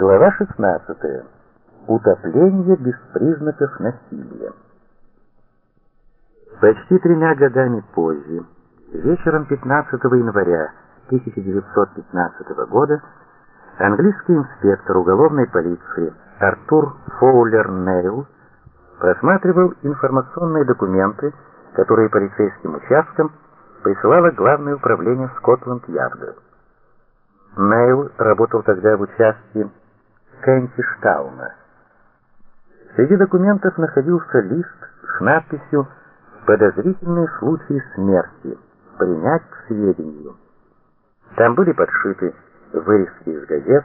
Глава 16. Утопление без признаков насилия. Почти тремя годами позже, вечером 15 января 1915 года, английский инспектор уголовной полиции Артур Фоулер Нейл просматривал информационные документы, которые полицейским участкам присылало Главное управление Скотланд-Ярда. Нейл работал тогда в участке Кентиштауна. Среди документов находился лист с надписью «Подозрительные случаи смерти. Принять к сведению». Там были подшиты вырезки из газет.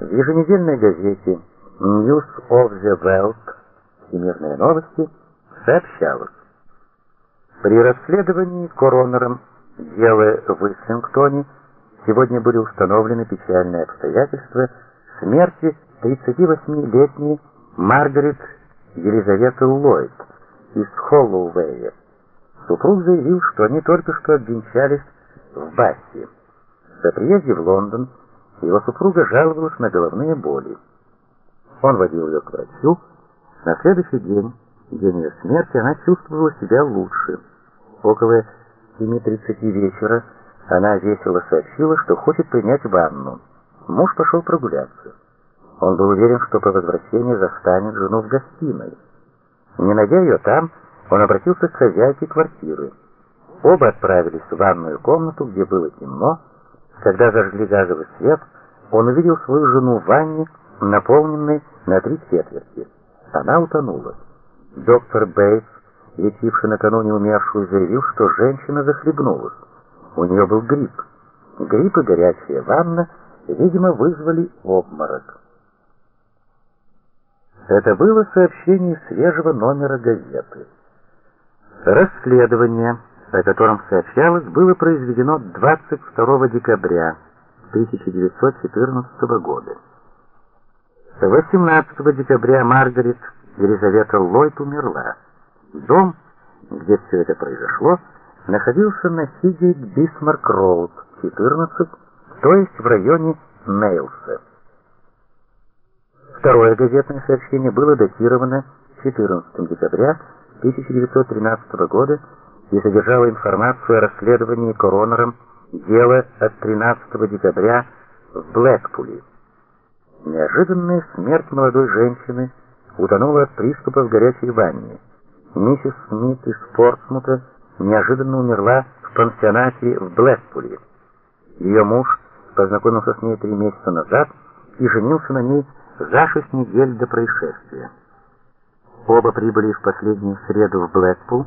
В еженедельной газете News of the World «Всемирные новости» сообщалось. При расследовании коронером дела в Ислингтоне сегодня были установлены печальные обстоятельства смерти 38-летней Маргарет Елизаветы Ллойд из Холлоуэя. Супруг заявил, что они только что обвенчались в Бассе. По приезде в Лондон его супруга жаловалась на головные боли. Он водил ее к врачу. На следующий день, день ее смерти, она чувствовала себя лучше. Около 7.30 вечера она весело сообщила, что хочет принять ванну. Муж пошел прогуляться. Он был уверен, что по возвращении застанет жену в гостиной. Не найдя ее там, он обратился к хозяйке квартиры. Оба отправились в ванную комнату, где было темно. Когда зажгли газовый свет, он увидел свою жену в ванне, наполненной на три четверти. Она утонула. Доктор Бейтс лечивший накануне умершую, заявил, что женщина захлебнулась. У нее был грипп. Грипп и горячая ванна, видимо, вызвали обморок. Это было сообщение свежего номера газеты. Расследование, о котором сообщалось, было произведено 22 декабря 1914 года. 18 декабря Маргарет Елизавета Ллойд умерла. Дом, где все это произошло, находился на Сигейт Бисмарк Роуд, 14, то есть в районе Нейлса. Второе газетное сообщение было датировано 14 декабря 1913 года и содержало информацию о расследовании коронером дела от 13 декабря в Блэкпуле. Неожиданная смерть молодой женщины утонула от приступа в горячей ванне. Миссис Смит из Портсмута неожиданно умерла в пансионате в Блэкпуле. Ее муж познакомился с ней три месяца назад и женился на ней за шесть недель до происшествия. Оба прибыли в последнюю среду в Блэкпул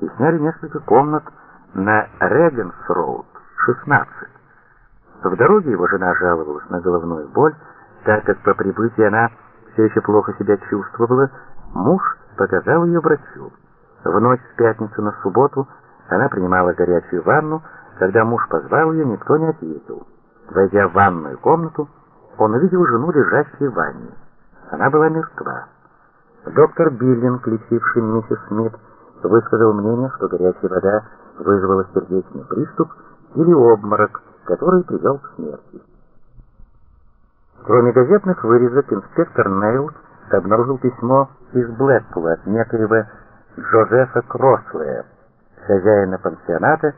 и сняли несколько комнат на Регенс-Роуд, 16. В дороге его жена жаловалась на головную боль, так как по прибытии она все еще плохо себя чувствовала, муж показал ее врачу. В ночь с пятницы на субботу она принимала горячую ванну, когда муж позвал ее, никто не ответил. Войдя в ванную комнату, он увидел жену, лежащей в ванне. Она была мертва. Доктор Биллинг, лечивший миссис Смит, высказал мнение, что горячая вода вызвала сердечный приступ или обморок, который привел к смерти. Кроме газетных вырезок, инспектор Нейл обнаружил письмо из Блэкпула от некоего Джозефа Крослея, хозяина пансионата,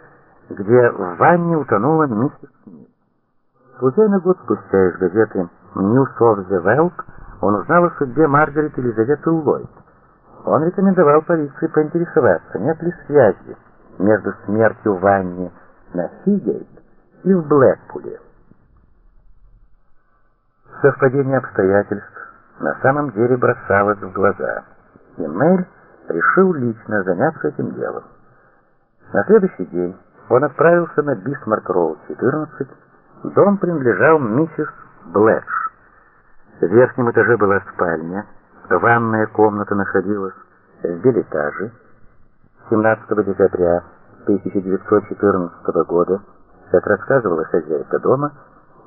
где в ванне утонула миссис Смит. Случайно год спустя из газеты News of the World он узнал о судьбе Маргарет Елизаветы Ллойд. Он рекомендовал полиции поинтересоваться, нет ли связи между смертью в ванне на Сигейт и в Блэкпуле. Совпадение обстоятельств на самом деле бросалось в глаза, и Мэль решил лично заняться этим делом. На следующий день он отправился на Бисмарк-Роуд, 14. Дом принадлежал миссис Блэтч. В верхнем этаже была спальня, ванная комната находилась в бельэтаже. 17 декабря 1914 года, как рассказывала хозяйка дома,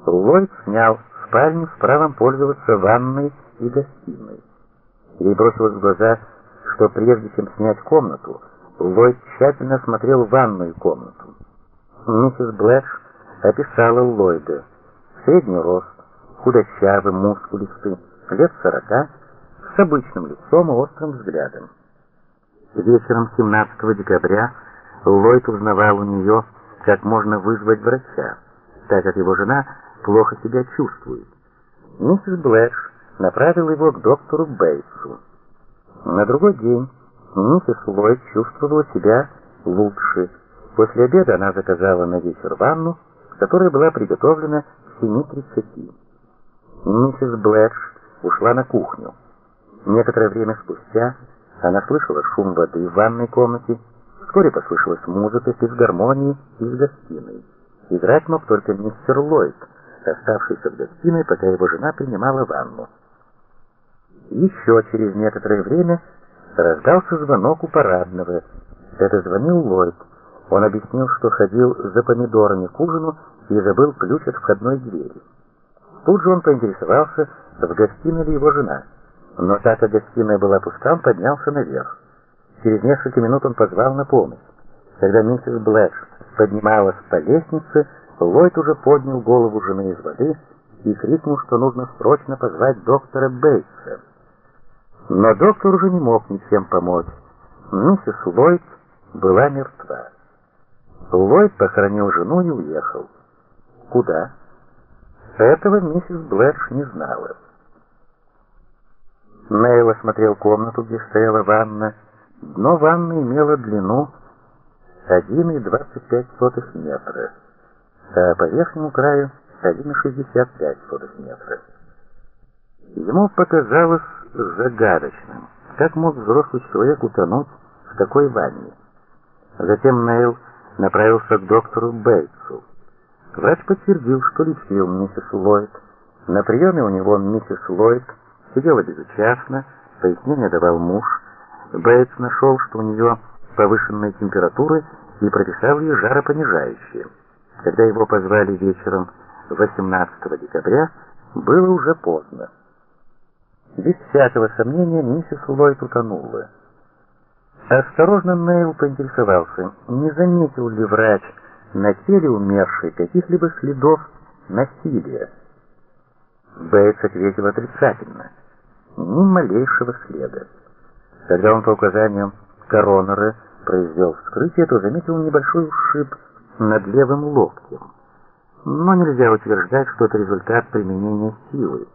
Ллойд снял спальню с правом пользоваться ванной и гостиной. Ей бросилось в глаза, что прежде чем снять комнату, Ллойд тщательно осмотрел ванную комнату. Миссис Блэш описала Ллойда. Средний рост, худощавый, мускулистый, лет сорока, с обычным лицом и острым взглядом. Вечером 17 декабря Ллойд узнавал у нее, как можно вызвать врача, так как его жена плохо себя чувствует. Миссис Блэтч направила его к доктору Бейтсу. На другой день миссис Ллойд чувствовала себя лучше. После обеда она заказала на вечер ванну, которая была приготовлена к 7.30. Миссис Блэтч ушла на кухню. Некоторое время спустя она слышала шум воды в ванной комнате, вскоре послышалась музыка фисгармонии из гостиной. Играть мог только мистер Ллойд, оставшийся в гостиной, пока его жена принимала ванну. Еще через некоторое время раздался звонок у парадного. Это звонил Ллойд. Он объяснил, что ходил за помидорами к ужину и забыл ключ от входной двери. Тут же он поинтересовался, в гостиной ли его жена. Но так как гостиная была пуста, он поднялся наверх. Через несколько минут он позвал на помощь. Когда миссис Блэтч поднималась по лестнице, Ллойд уже поднял голову жены из воды и крикнул, что нужно срочно позвать доктора Бейтса. Но доктор уже не мог ничем помочь. Миссис Ллойд была мертва. Ллойд похоронил жену и уехал. Куда? Этого миссис Блэтч не знала. Нейл осмотрел комнату, где стояла ванна. Дно ванны имело длину 1,25 метра, а по верхнему краю 1,65 метра. Ему показалось загадочным, как мог взрослый человек утонуть в такой ванне. Затем Нейл направился к доктору Бейтсу. Врач подтвердил, что лечил миссис Ллойд. На приеме у него миссис Ллойд сидела безучастно, пояснение давал муж. Бейтс нашел, что у нее повышенная температура и прописал ей жаропонижающее. Когда его позвали вечером 18 декабря, было уже поздно. Без всякого сомнения миссис Ллойд утонула. Осторожно Нейл поинтересовался, не заметил ли врач на теле умершей каких-либо следов насилия. Бейтс ответил отрицательно. Ни малейшего следа. Когда он по указаниям коронера произвел вскрытие, то заметил небольшой ушиб над левым локтем. Но нельзя утверждать, что это результат применения силы.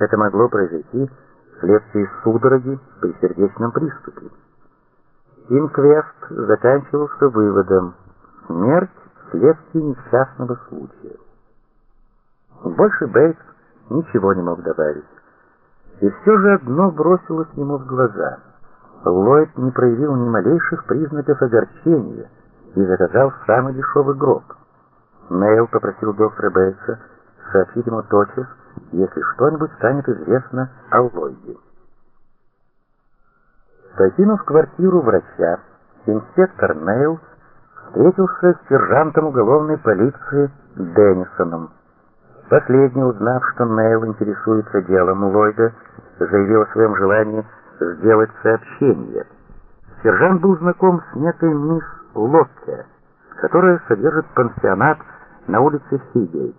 Это могло произойти вследствие судороги при сердечном приступе. Инквест заканчивался выводом «Смерть вследствие несчастного случая». Больше Бейтс ничего не мог добавить. И все же одно бросилось ему в глаза. Ллойд не проявил ни малейших признаков огорчения и заказал самый дешевый гроб. Нейл попросил доктора Бейтса сообщить ему тотчас, если что-нибудь станет известно о Ллойде. Покинув квартиру врача, инспектор Нейл встретился с сержантом уголовной полиции Деннисоном. Последний, узнав, что Нейл интересуется делом Ллойда, заявил о своем желании сделать сообщение. Сержант был знаком с некой мисс Локке, которая содержит пансионат на улице Сигейт.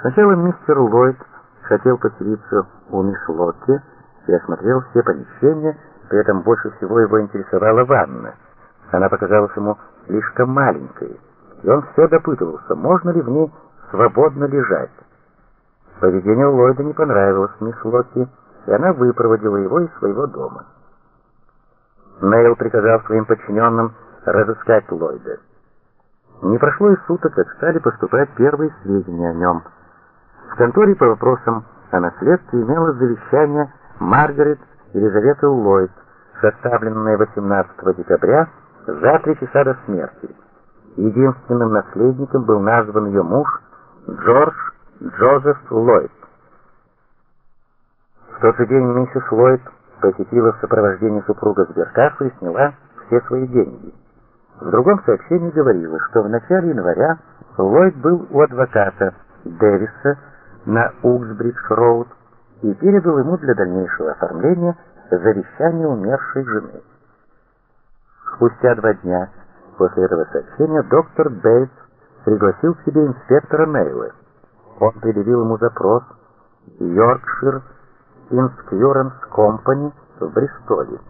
Сначала мистер Ллойд хотел поселиться у мисс Локке и осмотрел все помещения, при этом больше всего его интересовала ванна. Она показалась ему слишком маленькой, и он все допытывался, можно ли в ней свободно лежать. Поведение Ллойда не понравилось мисс Локки, и она выпроводила его из своего дома. Нейл приказал своим подчиненным разыскать Ллойда. Не прошло и суток, как стали поступать первые сведения о нем. В конторе по вопросам о наследстве имелось завещание Маргарет Елизаветы Ллойд, составленное 18 декабря за три часа до смерти. Единственным наследником был назван ее муж Джордж Джозеф Ллойд. В тот же день миссис Ллойд посетила в сопровождении супруга сберкассу и сняла все свои деньги. В другом сообщении говорилось, что в начале января Ллойд был у адвоката Дэвиса на Уксбридж-роуд и передал ему для дальнейшего оформления завещание умершей жены. Спустя два дня после этого сообщения доктор Бейтс пригласил к себе инспектора Нейла. Он предъявил ему запрос Yorkshire Insurance Company в Бристоле.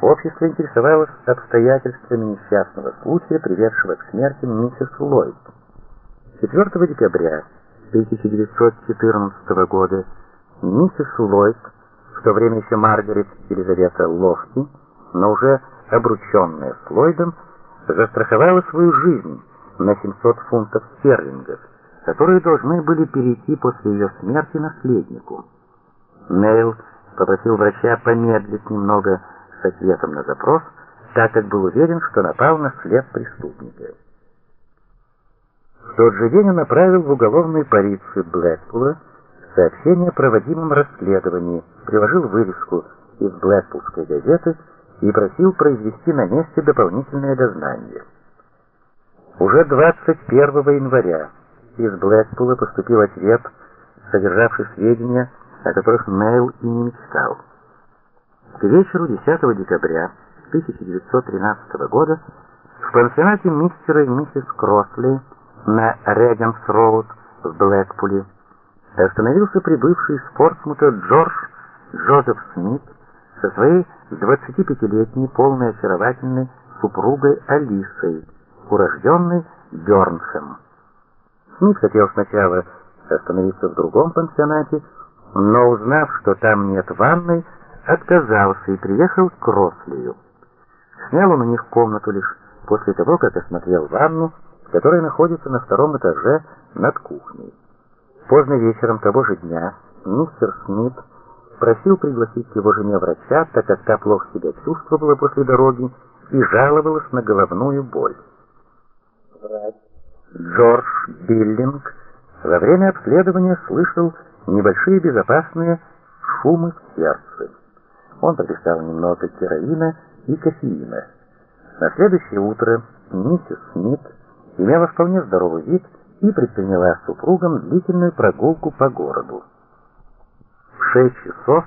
Общество интересовалось обстоятельствами несчастного случая, приведшего к смерти миссис Ллойд. 4 декабря 1914 года миссис Ллойд, в то время еще Маргарет Елизавета Лофти, но уже обрученная с Ллойдом, застраховала свою жизнь на 700 фунтов стерлингов, которые должны были перейти после ее смерти наследнику. Нейл попросил врача помедлить немного с ответом на запрос, так как был уверен, что напал на след преступника. В тот же день он направил в уголовную полицию Блэкпула сообщение о проводимом расследовании, приложил вырезку из Блэкпулской газеты и просил произвести на месте дополнительное дознание. Уже 21 января из Блэкпула поступил ответ, содержавший сведения, о которых Нейл и не мечтал. К вечеру 10 декабря 1913 года в пансионате мистера и миссис Кросли на Регенс-Роуд в Блэкпуле остановился прибывший из Портсмута Джордж Джозеф Смит со своей 25-летней полной очаровательной супругой Алисой, урожденной Бёрнхэм. Смит хотел сначала остановиться в другом пансионате, но узнав, что там нет ванной, отказался и приехал к Рослию. Снял он у них комнату лишь после того, как осмотрел ванну, которая находится на втором этаже над кухней. Поздно вечером того же дня мистер Смит просил пригласить его жене врача, так как та плохо себя чувствовала после дороги и жаловалась на головную боль. Врач Джордж Биллинг во время обследования слышал небольшие безопасные шумы в сердце. Он прописал немного героина и кофеина. На следующее утро миссис Смит имела вполне здоровый вид и предприняла с супругом длительную прогулку по городу. В шесть часов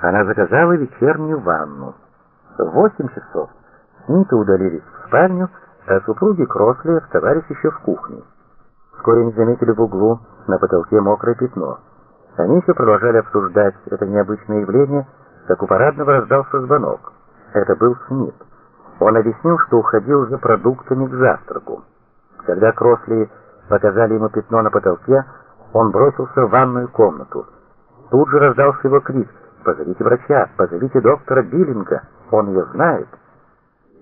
она заказала вечернюю ванну. В восемь часов Смиты удалились в спальню, а супруги Кросли оставались еще в кухне. Вскоре они заметили в углу на потолке мокрое пятно. Они еще продолжали обсуждать это необычное явление, как у парадного раздался звонок. Это был Смит. Он объяснил, что уходил за продуктами к завтраку. Когда Кросли показали ему пятно на потолке, он бросился в ванную комнату. Тут же раздался его крик «Позовите врача! Позовите доктора Биллинга! Он ее знает!»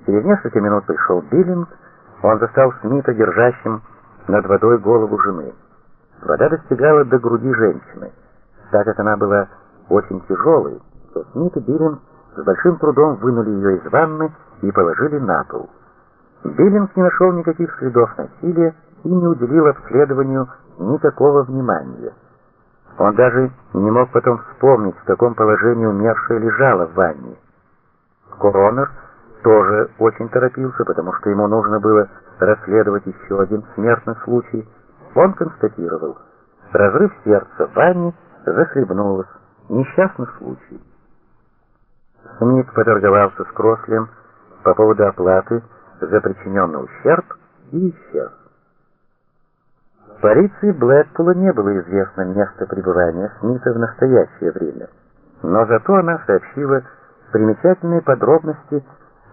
Через несколько минут пришел Биллинг, он застал Смита, держащим над водой голову жены. Вода достигала до груди женщины. Так как она была очень тяжелой, то Смит и Биллинг с большим трудом вынули ее из ванны и положили на пол. Биллинг не нашел никаких следов насилия и не уделил обследованию никакого внимания. Он даже не мог потом вспомнить, в каком положении умершая лежала в ванне. Коронер тоже очень торопился, потому что ему нужно было расследовать еще один смертный случай. Он констатировал, разрыв сердца в ванне захлебнулось, несчастный случай. Смит поторговался с Крослем по поводу оплаты за причиненный ущерб и исчез. Полиции Блэкпула не было известно место пребывания Смита в настоящее время, но зато она сообщила примечательные подробности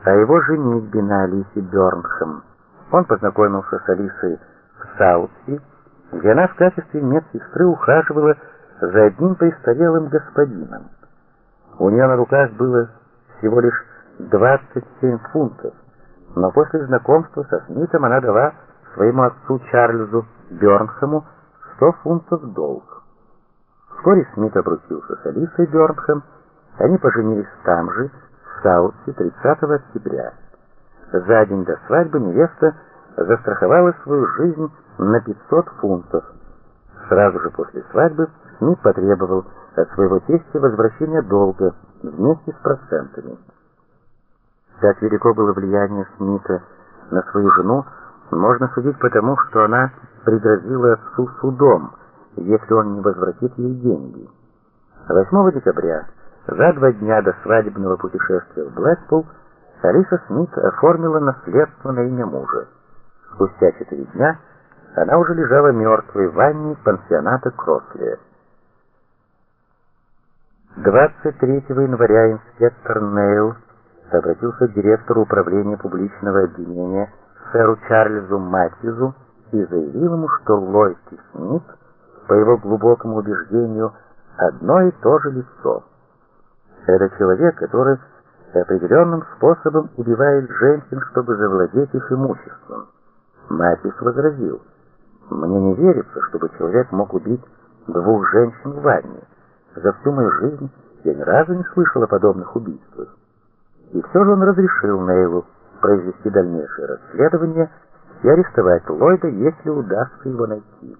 о его женитьбе на Алисе Бёрнхэм. Он познакомился с Алисой в Саутси, где она в качестве медсестры ухаживала за одним престарелым господином. У нее на руках было всего лишь 27 фунтов, но после знакомства со Смитом она дала своему отцу Чарльзу Бёрнхэму 100 фунтов долг. Вскоре Смит обручился с Алисой Бёрнхэм, они поженились там же, в Саутсе, 30 октября. За день до свадьбы невеста застраховала свою жизнь на 500 фунтов. Сразу же после свадьбы Смит потребовал от своего тестя возвращения долга вместе с процентами. Как велико было влияние Смита на свою жену, можно судить по тому, что она пригрозила отцу судом, если он не возвратит ей деньги. 8 декабря, за два дня до свадебного путешествия в Блэкпул, Алиса Смит оформила наследство на имя мужа. Спустя четыре дня она уже лежала мертвой в ванне пансионата Крослия. 23 января инспектор Нейл обратился к директору управления публичного обвинения сэру Чарльзу Матьюзу и заявил ему, что Ллойд и Смит, по его глубокому убеждению, одно и то же лицо. Это человек, который определенным способом убивает женщин, чтобы завладеть их имуществом. Матис возразил, «Мне не верится, чтобы человек мог убить двух женщин в ванне. За всю мою жизнь я ни разу не слышал о подобных убийствах». И все же он разрешил Нейлу произвести дальнейшее расследование и арестовать Ллойда, если удастся его найти.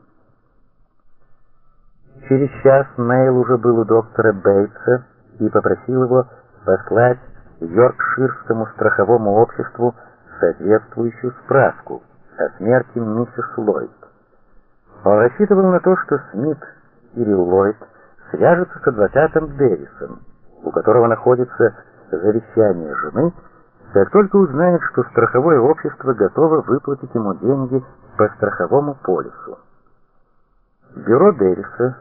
Через час Нейл уже был у доктора Бейтса и попросил его послать Йоркширскому страховому обществу соответствующую справку о смерти миссис Ллойд. Он рассчитывал на то, что Смит или Ллойд свяжутся с адвокатом Дэвисом, у которого находится завещание жены, как только узнает, что страховое общество готово выплатить ему деньги по страховому полису. Бюро Дэвиса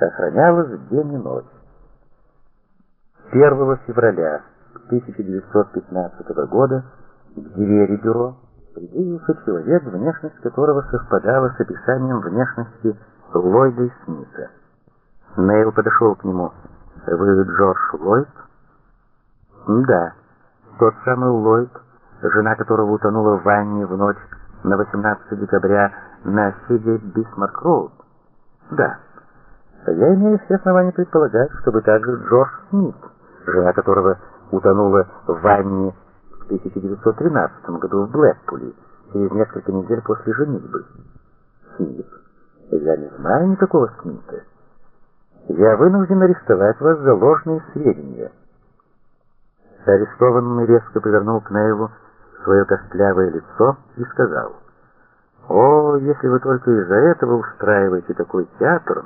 охранялось день и ночь. 1 февраля 1915 года к двери бюро приблизился человек, внешность которого совпадала с описанием внешности Ллойда и Смита. Нейл подошел к нему. «Вы Джордж Ллойд?» «Да, тот самый Ллойд, жена которого утонула в ванне в ночь на 18 декабря на Сиде Бисмарк-Роуд?» «Да. Я имею все основания предполагать, что вы также Джордж Смит, жена которого утонула в ванне в 1913 году в Блэкпуле, через несколько недель после женитьбы. Смит. Я не знаю никакого Смита. Я вынужден арестовать вас за ложные сведения. Арестованный резко повернул к Нейлу свое костлявое лицо и сказал, «О, если вы только из-за этого устраиваете такой театр,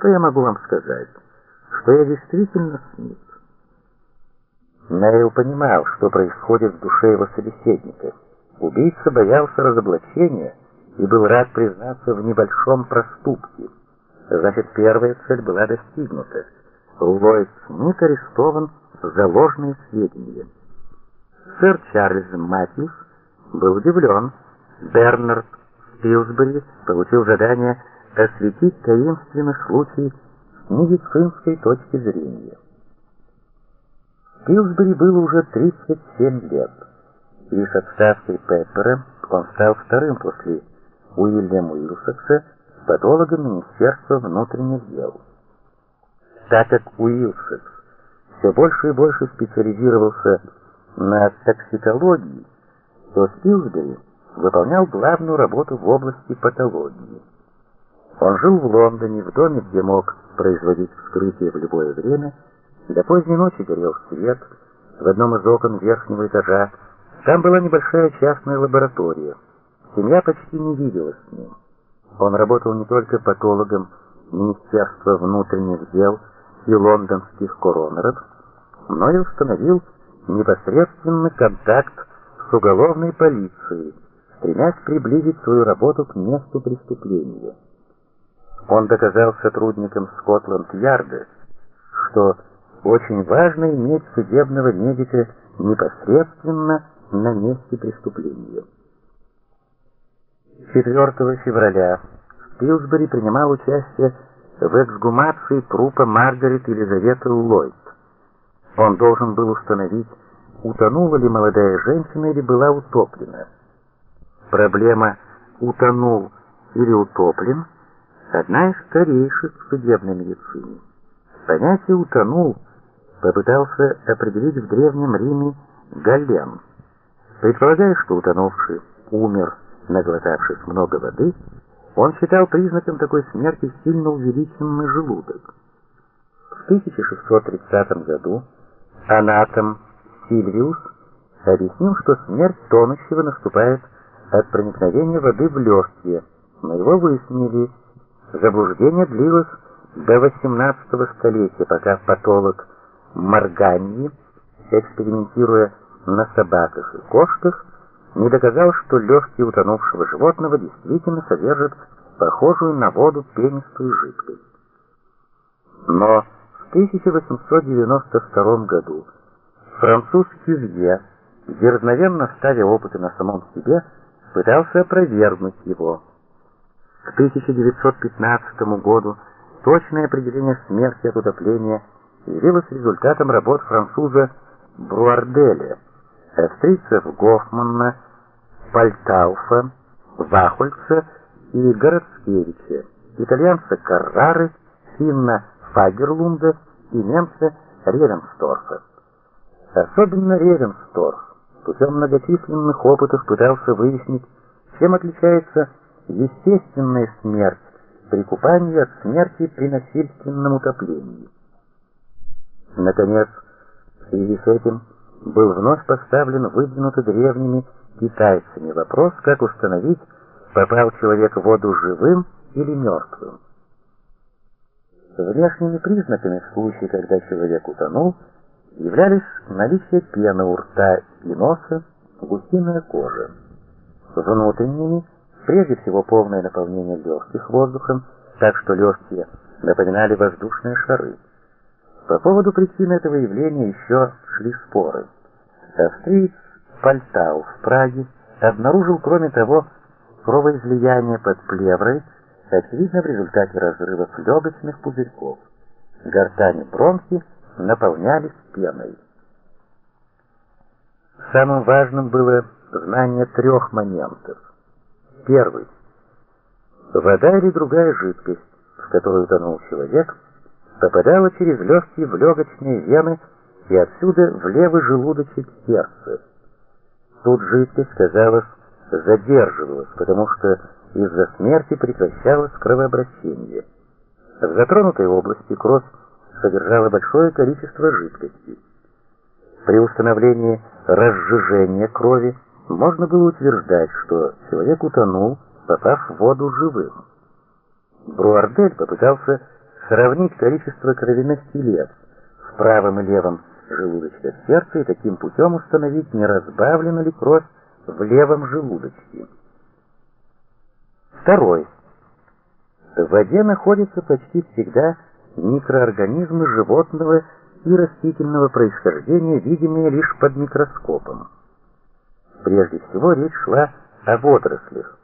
то я могу вам сказать, что я действительно Смит. Нейл понимал, что происходит в душе его собеседника. Убийца боялся разоблачения и был рад признаться в небольшом проступке. Значит, первая цель была достигнута. Ллойд Смит арестован за ложные сведения. Сэр Чарльз Матьюс был удивлен. Бернард Пилсбери получил задание осветить таинственный случай с медицинской точки зрения. Пилсбери было уже 37 лет, и с отставкой Пеппера он стал вторым после Уильяма Уилсакса патологом Министерства внутренних дел. Так как Уилсакс все больше и больше специализировался на токсикологии, то Пилсбери выполнял главную работу в области патологии. Он жил в Лондоне, в доме, где мог производить вскрытие в любое время, до поздней ночи горел свет в одном из окон верхнего этажа. Там была небольшая частная лаборатория. Семья почти не виделась с ним. Он работал не только патологом Министерства внутренних дел и лондонских коронеров, но установил непосредственный контакт с уголовной полицией, стремясь приблизить свою работу к месту преступления. Он доказал сотрудникам Скотланд-Ярда, что очень важно иметь судебного медика непосредственно на месте преступления. 4 февраля Пилсбери принимал участие в эксгумации трупа Маргарет Елизаветы Ллойд. Он должен был установить, утонула ли молодая женщина или была утоплена. Проблема «утонул» или «утоплен» — одна из старейших в судебной медицине. Понятие «утонул» попытался определить в Древнем Риме Гален. Предполагая, что утонувший умер, наглотавшись много воды, он считал признаком такой смерти сильно увеличенный желудок. В 1630 году анатом Сильвиус объяснил, что смерть тонущего наступает от проникновения воды в легкие, но его выяснили. Заблуждение длилось до 18 столетия, пока патолог Марганьи, экспериментируя на собаках и кошках, не доказал, что легкие утонувшего животного действительно содержат похожую на воду пенистую жидкость. Но 1892 году француз Кювье, дерзновенно ставя опыты на самом себе, пытался опровергнуть его. К 1915 году точное определение смерти от утопления явилось результатом работ француза Бруарделя, австрийцев Гофманна, Пальтауфа, Вахольца и Городскевича, итальянца Каррары, финна Фагерлунда и немца Ревенсторфа. Особенно Ревенсторф путем многочисленных опытов пытался выяснить, чем отличается естественная смерть при купании от смерти при насильственном утоплении. Наконец, в связи с этим был вновь поставлен выдвинутый древними китайцами вопрос, как установить, попал человек в воду живым или мертвым. Внешними признаками в случае, когда человек утонул, являлись наличие пены у рта и носа, гусиная кожа. Внутренними, прежде всего полное наполнение легких воздухом, так что легкие напоминали воздушные шары. По поводу причины этого явления еще шли споры. Австриец Пальтау в Праге обнаружил, кроме того, кровоизлияние под плеврой, очевидно в результате разрывов легочных пузырьков. Гортань и бронхи наполнялись пеной. Самым важным было знание трех моментов. Первый. Вода или другая жидкость, в которую утонул человек, попадала через легкие в легочные вены и отсюда в левый желудочек сердца. Тут жидкость, казалось, задерживалась, потому что из-за смерти прекращалось кровообращение. В затронутой области кровь содержала большое количество жидкости. При установлении разжижения крови можно было утверждать, что человек утонул, попав в воду живым. Бруардель попытался сравнить количество кровяных телец в правом и левом желудочках сердца и таким путем установить, не разбавлена ли кровь в левом желудочке. Второй. В воде находятся почти всегда микроорганизмы животного и растительного происхождения, видимые лишь под микроскопом. Прежде всего речь шла о водорослях.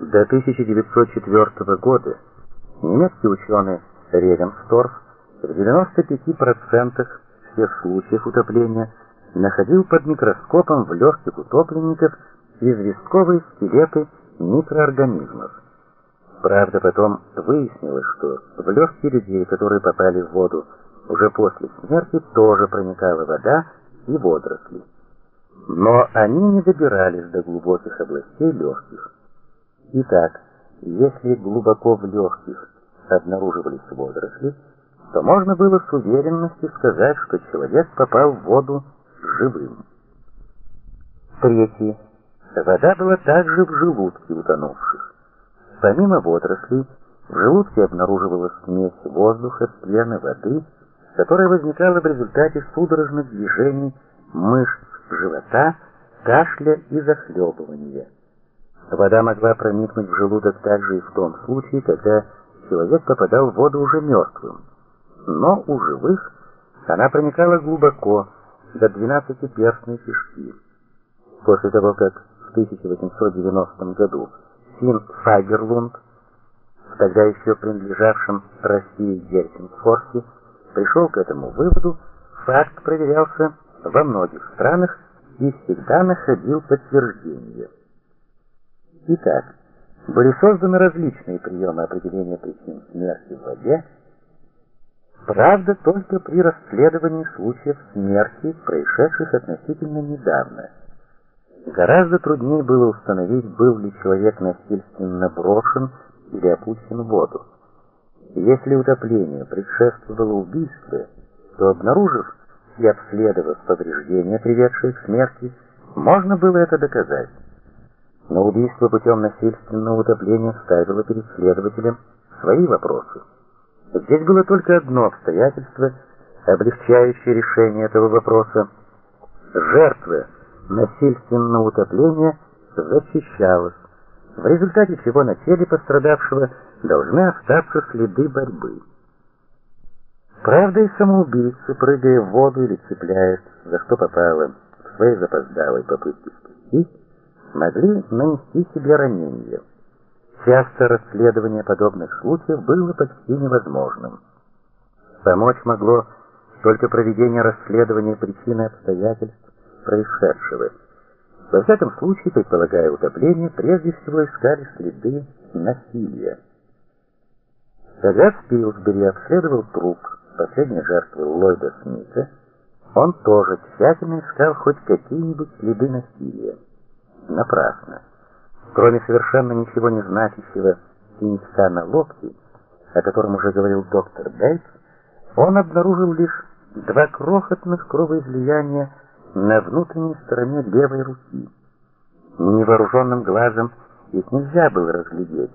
До 1904 года немецкий ученый Ревенсторф в 95% всех случаев утопления находил под микроскопом в легких утопленников известковые скелеты микроорганизмов. Правда, потом выяснилось, что в легкие людей, которые попали в воду уже после смерти, тоже проникала вода и водоросли. Но они не добирались до глубоких областей легких. Итак, если глубоко в легких обнаруживались водоросли, то можно было с уверенностью сказать, что человек попал в воду живым. Третье. Вода была также в желудке утонувших. Помимо водорослей, в желудке обнаруживалась смесь воздуха, пены, воды, которая возникала в результате судорожных движений мышц живота, кашля и захлебывания. Вода могла проникнуть в желудок также и в том случае, когда человек попадал в воду уже мертвым. Но у живых она проникала глубоко, до 12-перстной кишки. После того, как в 1890 году Финн Фагерлунд, тогда еще принадлежавшим России Гельсингфорсе, пришел к этому выводу, факт проверялся во многих странах и всегда находил подтверждение. Итак, были созданы различные приемы определения причин смерти в воде, правда только при расследовании случаев смерти, происшедших относительно недавно. Гораздо труднее было установить, был ли человек насильственно брошен или опущен в воду. Если утоплению предшествовало убийство, то обнаружив и обследовав повреждения, приведшие к смерти, можно было это доказать. Но убийство путем насильственного утопления ставило перед следователем свои вопросы. Здесь было только одно обстоятельство, облегчающее решение этого вопроса. Жертва насильственного утопления защищалась, в результате чего на теле пострадавшего должны остаться следы борьбы. Правда, и самоубийцы, прыгая в воду или цепляясь, за что попало, в своей запоздалой попытке спастись, могли нанести себе ранения. Часто расследование подобных случаев было почти невозможным. Помочь могло только проведение расследования причин и обстоятельств происшедшего. Во всяком случае, предполагая утопление, прежде всего искали следы насилия. Когда Спилсбери обследовал труп последней жертвы Ллойда Смита, он тоже тщательно искал хоть какие-нибудь следы насилия. Напрасно. Кроме совершенно ничего не значащего синячка на локте, о котором уже говорил доктор Бейтс, он обнаружил лишь два крохотных кровоизлияния на внутренней стороне левой руки. Невооруженным глазом их нельзя было разглядеть,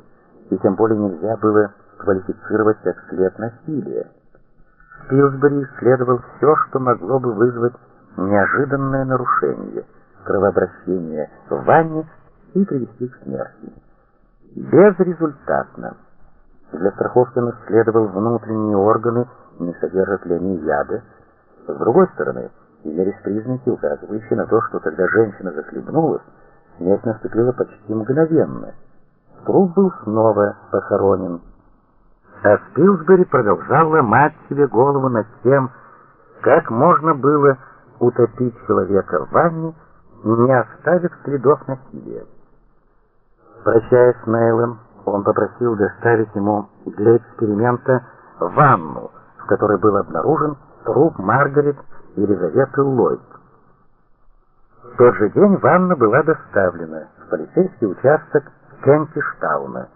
и тем более нельзя было квалифицировать как след насилия. Пилсбери исследовал все, что могло бы вызвать неожиданное нарушение, кровообращение в ванне и привести к смерти. Безрезультатно. Для страховки он исследовал внутренние органы, не содержат ли они яда. С другой стороны, имелись признаки, указывающие на то, что когда женщина захлебнулась, смерть наступила почти мгновенно. Труп был снова похоронен. А Спилсбери продолжал ломать себе голову над тем, как можно было утопить человека в ванне, не оставив следов насилия. Прощаясь с Нейлом, он попросил доставить ему для эксперимента ванну, в которой был обнаружен труп Маргарет Елизаветы Ллойд. В тот же день ванна была доставлена в полицейский участок Кентиштауна.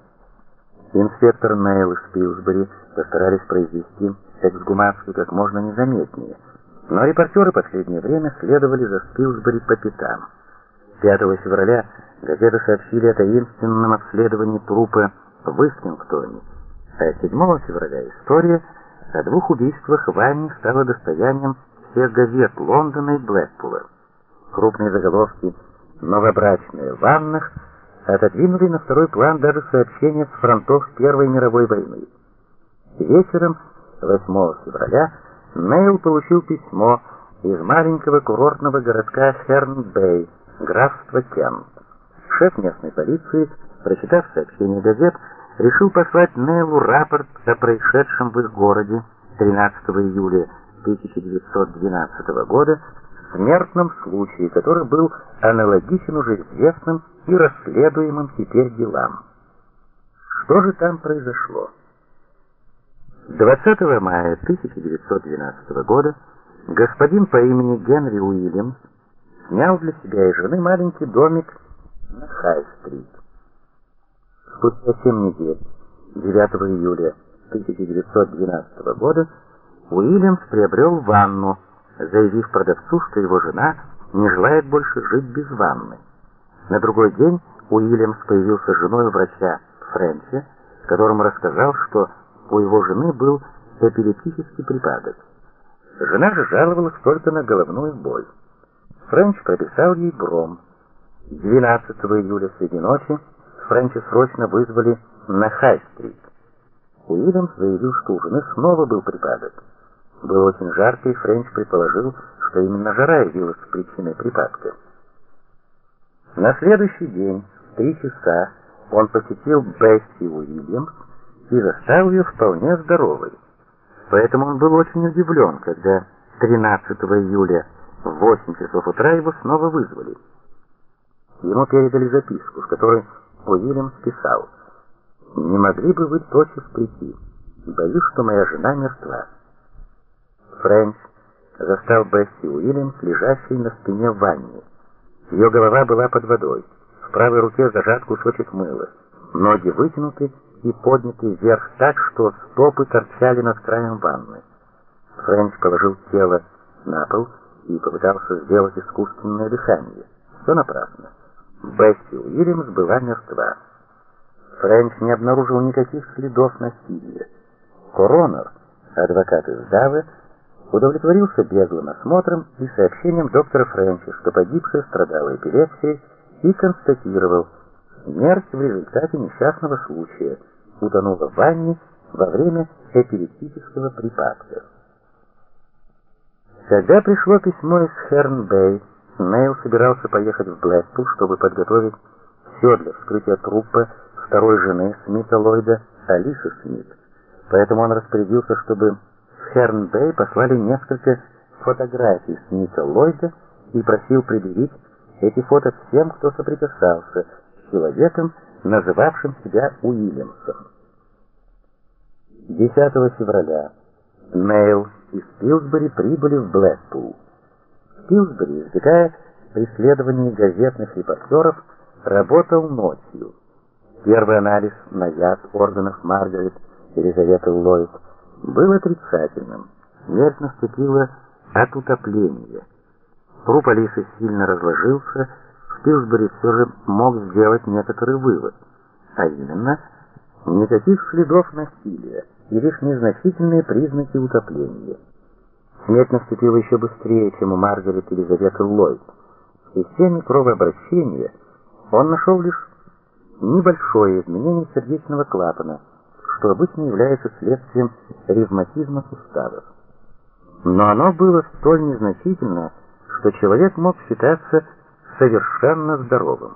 Инспектор Нейл и Спилсбери постарались произвести эксгумацию как можно незаметнее, но репортеры последнее время следовали за Спилсбери по пятам. 5 февраля газеты сообщили о таинственном обследовании трупа в Искингтоне, а 7 февраля история о двух убийствах в Анне стала достоянием всех газет Лондона и Блэкпула. Крупные заголовки «Новобрачные в ваннах» отодвинули на второй план даже сообщения с фронтов Первой мировой войны. Вечером 8 февраля Нейл получил письмо из маленького курортного городка Херн-Бэй, графство Кент. Шеф местной полиции, прочитав сообщение газет, решил послать Нейлу рапорт о происшедшем в их городе 13 июля 1912 года смертном случае, который был аналогичен уже известным и расследуемым теперь делам. Что же там произошло? 20 мая 1912 года господин по имени Генри Уильямс снял для себя и жены маленький домик на Хай-стрит. Спустя 7 недель, 9 июля 1912 года, Уильямс приобрел ванну, заявив продавцу, что его жена не желает больше жить без ванны. На другой день Уильямс появился женой врача Френча, которому рассказал, что у его жены был эпилептический припадок. Жена же жаловалась только на головную боль. Френч прописал ей бром. 12 июля среди ночи Френча срочно вызвали на Хай-стрит. Уильямс заявил, что у жены снова был припадок. Было очень жарко, и Френч предположил, что именно жара явилась причиной припадка. На следующий день, в три часа, он посетил Бесси Уильямс и застал ее вполне здоровой. Поэтому он был очень удивлен, когда 13 июля в 8 часов утра его снова вызвали. Ему передали записку, в которой Уильямс писал «Не могли бы вы тотчас прийти? Боюсь, что моя жена мертва». Фрэнч застал Бесси Уильямс, лежащей на спине в ванне. Ее голова была под водой. В правой руке зажат кусочек мыла. Ноги вытянуты и подняты вверх так, что стопы торчали над краем ванны. Фрэнч положил тело на пол и попытался сделать искусственное дыхание. Все напрасно. Бесси Уильямс была мертва. Фрэнч не обнаружил никаких следов насилия. Коронер, адвокат из Давы, удовлетворился беглым осмотром и сообщением доктора Френча, что погибшая страдала эпилепсией, и констатировал смерть в результате несчастного случая, утонула в ванне во время эпилептического припадка. Когда пришло письмо из Херн-Бэй, Нейл собирался поехать в Блэкпул, чтобы подготовить все для вскрытия трупа второй жены Смита Ллойда, Алисы Смит. Поэтому он распорядился, чтобы в Херн-Бэй послали несколько фотографий Смита Ллойда и просил предъявить эти фото всем, кто соприкасался с человеком, называвшим себя Уильямсом. 10 февраля Нейл из Пилсбери прибыли в Блэкпул. Пилсбери, избегая преследований газетных репортеров, работал ночью. Первый анализ на яд органов Маргарет Елизаветы Ллойд был отрицательным. Смерть наступила от утопления. Труп Алисы сильно разложился, в Пилсбери все же мог сделать некоторый вывод, а именно, никаких следов насилия и лишь незначительные признаки утопления. Смерть наступила еще быстрее, чем у Маргарет Елизаветы Ллойд. В системе кровообращения он нашел лишь небольшое изменение сердечного клапана, что обычно является следствием ревматизма суставов. Но оно было столь незначительно, что человек мог считаться совершенно здоровым.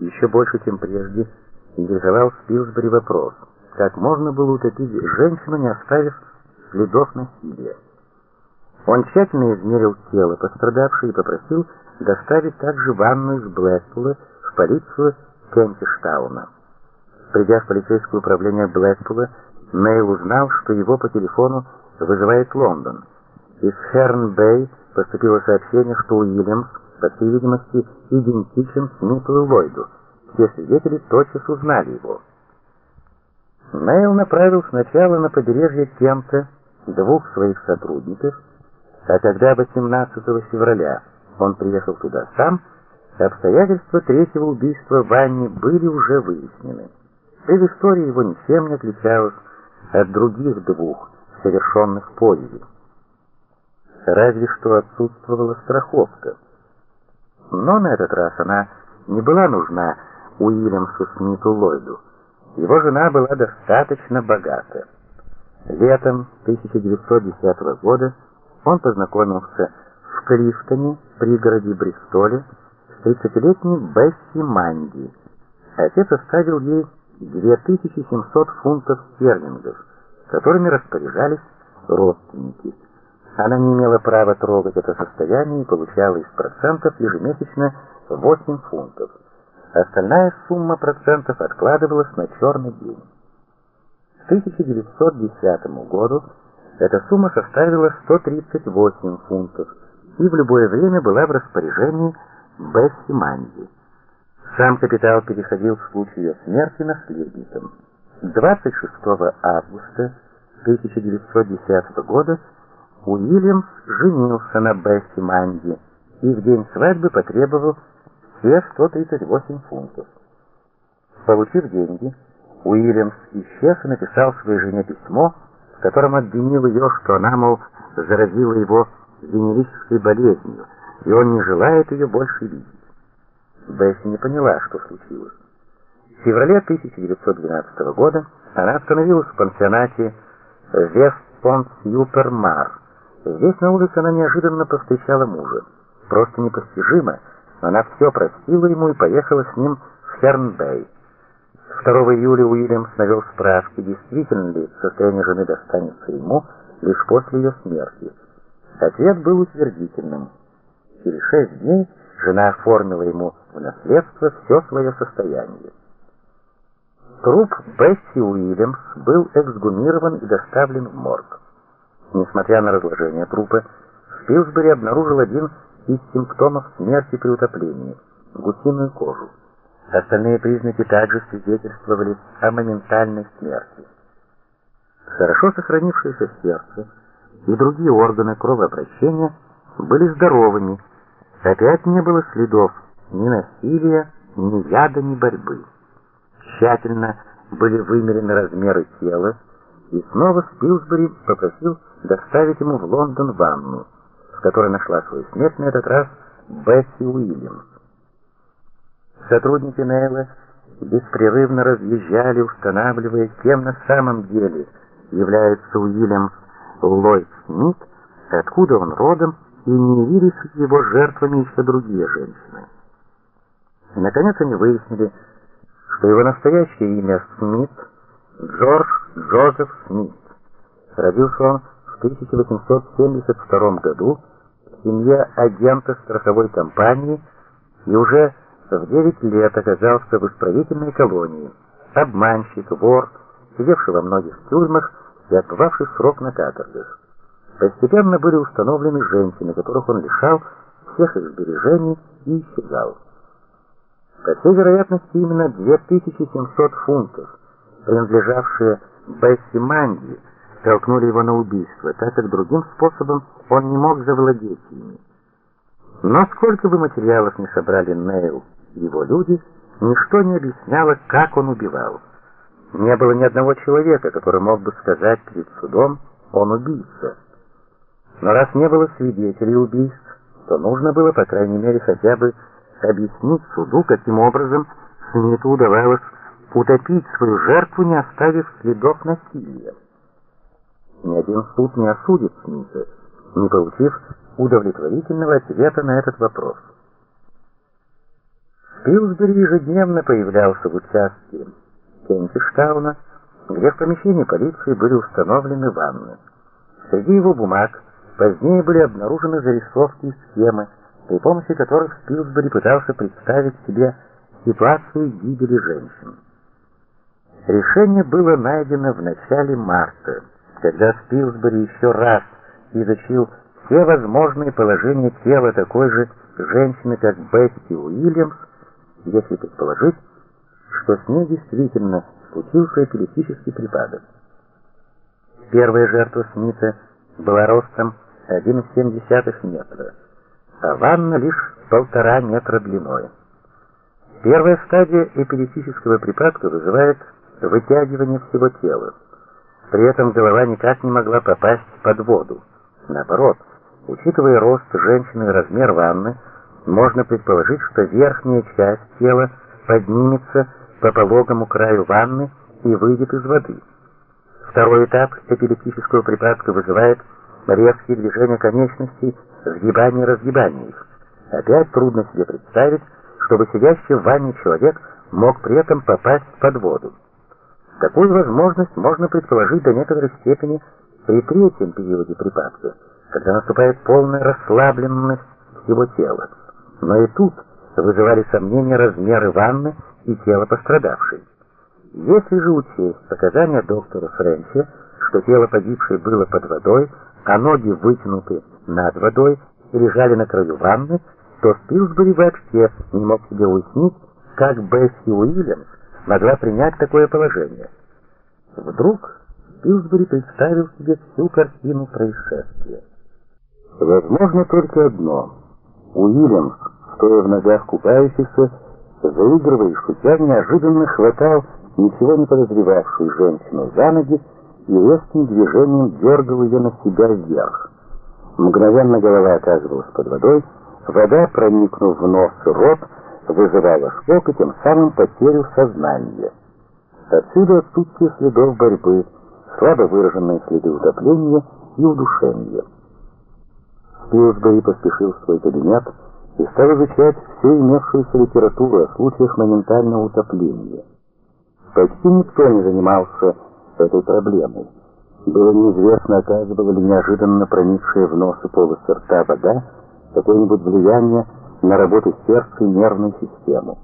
Еще больше, чем прежде, интересовал Спилсбери вопрос, как можно было утопить женщину, не оставив следов насилия. Он тщательно измерил тело пострадавшей и попросил доставить также ванну из Блэкпула в полицию Кентиштауна. Придя в полицейское управление Блэкпула, Нейл узнал, что его по телефону вызывает Лондон. Из Херн-Бэй поступило сообщение, что Уильямс, по всей видимости, идентичен Смиту и Ллойду. Все свидетели тотчас узнали его. Нейл направил сначала на побережье Кемта двух своих сотрудников, а когда 18 февраля он приехал туда сам, обстоятельства третьего убийства Ванни были уже выяснены. Предыстория его ничем не отличалась от других двух, совершенных позже разве что отсутствовала страховка. Но на этот раз она не была нужна Уильямсу Смиту Ллойду. Его жена была достаточно богата. Летом 1910 года он познакомился в Клифтоне, пригороде Бристоля, с 30-летней Бесси Манди. Отец оставил ей 2700 фунтов стерлингов, которыми распоряжались родственники. Она не имела права трогать это состояние и получала из процентов ежемесячно 8 фунтов. Остальная сумма процентов откладывалась на черный день. К 1910 году эта сумма составила 138 фунтов и в любое время была в распоряжении Бесси Манди. Сам капитал переходил в случае ее смерти наследникам. 26 августа 1910 года Уильямс женился на Бесси Манди и в день свадьбы потребовал все 138 фунтов. Получив деньги, Уильямс исчез и написал своей жене письмо, в котором обвинил ее, что она, мол, заразила его венерической болезнью, и он не желает ее больше видеть. Бесси не поняла, что случилось. В феврале 1912 года она остановилась в пансионате Вестпонт-Юпермар, Здесь на улице она неожиданно повстречала мужа. Просто непостижимо, она все простила ему и поехала с ним в Хернбей. 2 июля Уильямс навел справки, действительно ли состояние жены достанется ему лишь после ее смерти. Ответ был утвердительным. Через шесть дней жена оформила ему в наследство все свое состояние. Труп Бесси Уильямс был эксгумирован и доставлен в морг. Несмотря на разложение трупа, Пилсбери обнаружил один из симптомов смерти при утоплении – гусиную кожу. Остальные признаки также свидетельствовали о моментальной смерти. Хорошо сохранившееся сердце и другие органы кровообращения были здоровыми, опять не было следов ни насилия, ни яда, ни борьбы. Тщательно были вымерены размеры тела, и снова Спилсбери попросил доставить ему в Лондон ванну, в которой нашла свою смерть на этот раз Бесси Уильямс. Сотрудники Нейла беспрерывно разъезжали, устанавливая, кем на самом деле является Уильямс Ллойд Смит, откуда он родом, и не явились его жертвами еще другие женщины. И, наконец, они выяснили, что его настоящее имя Смит Джордж Джозеф Смит. Родился он в 1872 году в семье агента страховой компании и уже в 9 лет оказался в исправительной колонии. Обманщик, вор, сидевший во многих тюрьмах и отбывавший срок на каторгах. Постепенно были установлены женщины, которых он лишал всех их сбережений и исчезал. По всей вероятности, именно 2700 фунтов, принадлежавшие Бесси Манди, толкнули его на убийство, так как другим способом он не мог завладеть ими. Но сколько бы материалов не собрали Нейл и его люди, ничто не объясняло, как он убивал. Не было ни одного человека, который мог бы сказать перед судом «он убийца». Но раз не было свидетелей убийств, то нужно было, по крайней мере, хотя бы объяснить суду, каким образом Смиту удавалось утопить свою жертву, не оставив следов насилия. Ни один суд не осудит Смита, не получив удовлетворительного ответа на этот вопрос. Пилсбери ежедневно появлялся в участке Кентиштауна, где в помещении полиции были установлены ванны. Среди его бумаг позднее были обнаружены зарисовки и схемы, при помощи которых Спилсбери пытался представить себе ситуацию гибели женщин. Решение было найдено в начале марта, когда Спилсбери еще раз изучил все возможные положения тела такой же женщины, как Бетти Уильямс, если предположить, что с ней действительно случился эпилептический припадок. Первая жертва Смита была ростом 1,7 метра а ванна лишь полтора метра длиной. Первая стадия эпилептического припадка вызывает вытягивание всего тела. При этом голова никак не могла попасть под воду. Наоборот, учитывая рост женщины и размер ванны, можно предположить, что верхняя часть тела поднимется по пологому краю ванны и выйдет из воды. Второй этап эпилептического припадка вызывает резкие движения конечностей сгибание разгибание их. Опять трудно себе представить, чтобы сидящий в ванне человек мог при этом попасть под воду. Такую возможность можно предположить до некоторой степени при третьем периоде припадка, когда наступает полная расслабленность всего тела. Но и тут вызывали сомнения размеры ванны и тела пострадавшей. Если же учесть показания доктора Френча, что тело погибшей было под водой, а ноги вытянуты над водой и лежали на краю ванны, то Спилсбери вообще не мог себе уяснить, как Бесси Уильямс могла принять такое положение. Вдруг Спилсбери представил себе всю картину происшествия. Возможно только одно. Уильямс, стоя в ногах купающихся, заигрывая и шутя, неожиданно хватал ничего не подозревавшую женщину за ноги и резким движением дергал ее на себя вверх. Мгновенно голова оказывалась под водой, вода, проникнув в нос и рот, вызывала шок и тем самым потерю сознания. Отсюда отсутствие следов борьбы, слабо выраженные следы утопления и удушения. Спилсбери поспешил в свой кабинет и стал изучать всю имевшуюся литературу о случаях моментального утопления. Почти никто не занимался этой проблемой. Было неизвестно, оказывала ли неожиданно проникшая в нос и полосы рта вода какое-нибудь влияние на работу сердца и нервную систему.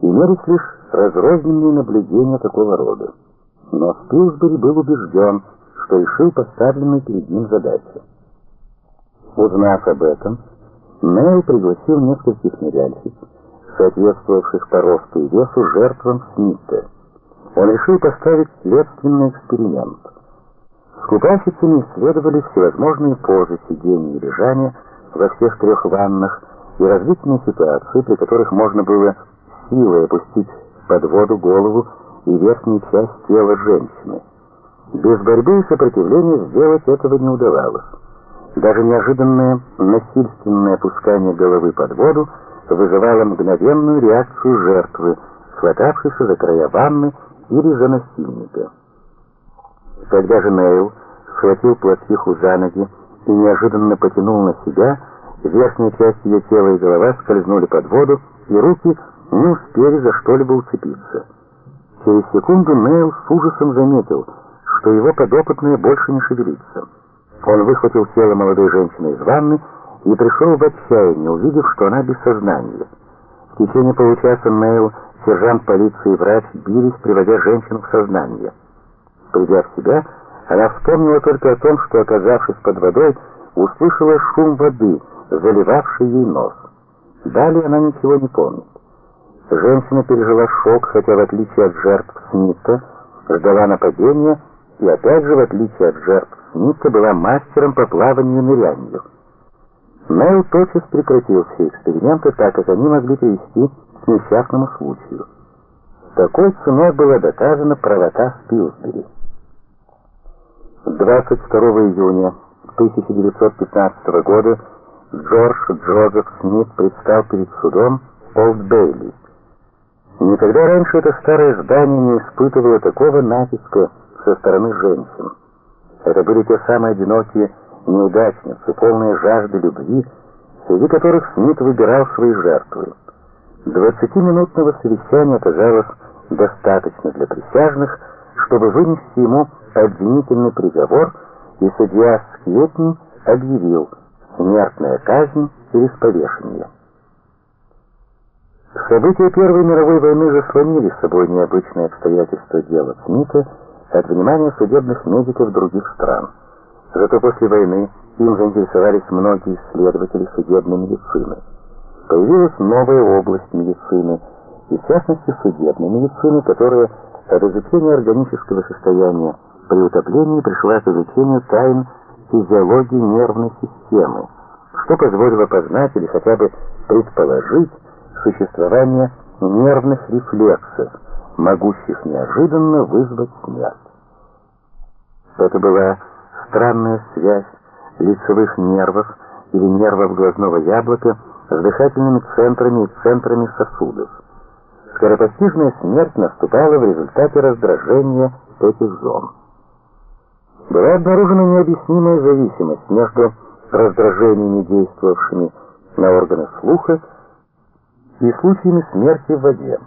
Имелись лишь разрозненные наблюдения такого рода. Но Спилсбери был убежден, что решил поставленную перед ним задачу. Узнав об этом, Нейл пригласил нескольких ныряльщиц, соответствовавших по росту и весу жертвам Смита. Он решил поставить следственный эксперимент – Купальщицами исследовали всевозможные позы сидения и лежания во всех трех ваннах и различные ситуации, при которых можно было силой опустить под воду голову и верхнюю часть тела женщины. Без борьбы и сопротивления сделать этого не удавалось. Даже неожиданное насильственное опускание головы под воду вызывало мгновенную реакцию жертвы, схватавшейся за края ванны или за насильника. Когда же Нейл схватил плотиху за ноги и неожиданно потянул на себя, верхняя часть ее тела и голова скользнули под воду, и руки не успели за что-либо уцепиться. Через секунду Нейл с ужасом заметил, что его подопытная больше не шевелится. Он выхватил тело молодой женщины из ванны и пришел в отчаяние, увидев, что она без сознания. В течение получаса Нейл, сержант полиции и врач бились, приводя женщину в сознание. Придя в себя, она вспомнила только о том, что, оказавшись под водой, услышала шум воды, заливавший ей нос. Далее она ничего не помнит. Женщина пережила шок, хотя в отличие от жертв Смита, ждала нападения и опять же, в отличие от жертв Смита, была мастером по плаванию и нырянию. Нейл тотчас прекратил все эксперименты, так как они могли привести несчастному случаю. Такой ценой была доказана правота Спилсбери. 22 июня 1915 года Джордж Джозеф Смит предстал перед судом Олд Бейли. Никогда раньше это старое здание не испытывало такого натиска со стороны женщин. Это были те самые одинокие неудачницы, полные жажды любви, среди которых Смит выбирал свои жертвы. Двадцатиминутного совещания оказалось достаточно для присяжных, чтобы вынести ему обвинительный приговор, и судья Скьютн объявил смертная казнь через повешение. События Первой мировой войны заслонили с собой необычные обстоятельства дела Смита от внимания судебных медиков других стран. Зато после войны им заинтересовались многие исследователи судебной медицины. Появилась новая область медицины, и в частности судебной медицины, которая от изучения органического состояния при утоплении пришла к изучению тайн физиологии нервной системы, что позволило познать или хотя бы предположить существование нервных рефлексов, могущих неожиданно вызвать смерть. Это была странная связь лицевых нервов или нервов глазного яблока с дыхательными центрами и центрами сосудов. Скоропостижная смерть наступала в результате раздражения этих зон. Была обнаружена необъяснимая зависимость между раздражениями, действовавшими на органы слуха, и случаями смерти в воде.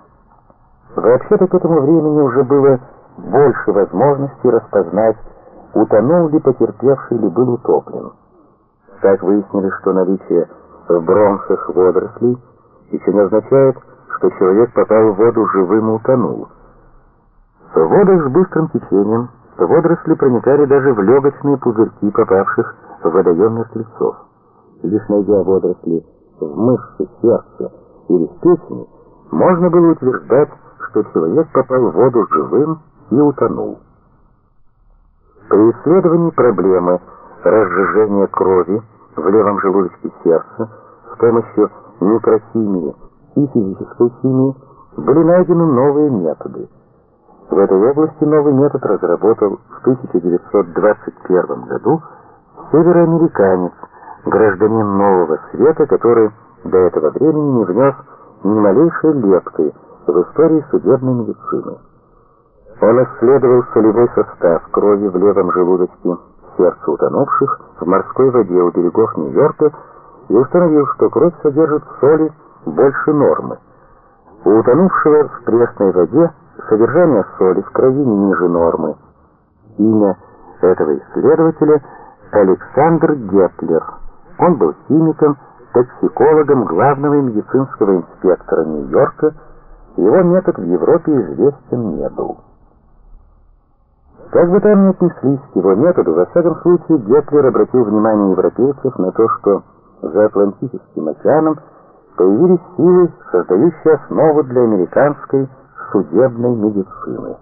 Вообще-то к этому времени уже было больше возможностей распознать, утонул ли потерпевший или был утоплен. Так выяснили, что наличие в бронхах водорослей еще не означает, что человек попал в воду живым и утонул. В водах с быстрым течением водоросли проникали даже в легочные пузырьки попавших в водоем мертвецов. Лишь найдя водоросли в мышце, сердце или в печени, можно было утверждать, что человек попал в воду живым и утонул. При исследовании проблемы разжижения крови в левом желудочке сердца с помощью микрохимии и физической химии были найдены новые методы. В этой области новый метод разработал в 1921 году североамериканец, гражданин Нового Света, который до этого времени не внес ни малейшей лепты в истории судебной медицины. Он исследовал солевой состав крови в левом желудочке сердца утонувших в морской воде у берегов Нью-Йорка и установил, что кровь содержит соли больше нормы. У утонувшего в пресной воде содержание соли в крови ниже нормы. Имя этого исследователя Александр Гетлер. Он был химиком, токсикологом главного медицинского инспектора Нью-Йорка. Его метод в Европе известен не был. Как бы там ни отнеслись к его методу, во всяком случае Гетлер обратил внимание европейцев на то, что за Атлантическим океаном появились силы, создающие основу для американской судебной медицины.